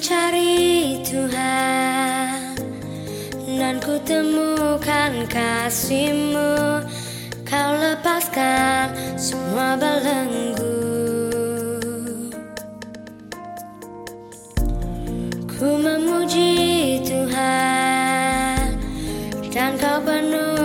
mencari Tuhan. Dan ku temukan kasihmu. Kau lepaskan semua belenggu. Ku memuji Tuhan. Dan kau penuh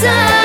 sun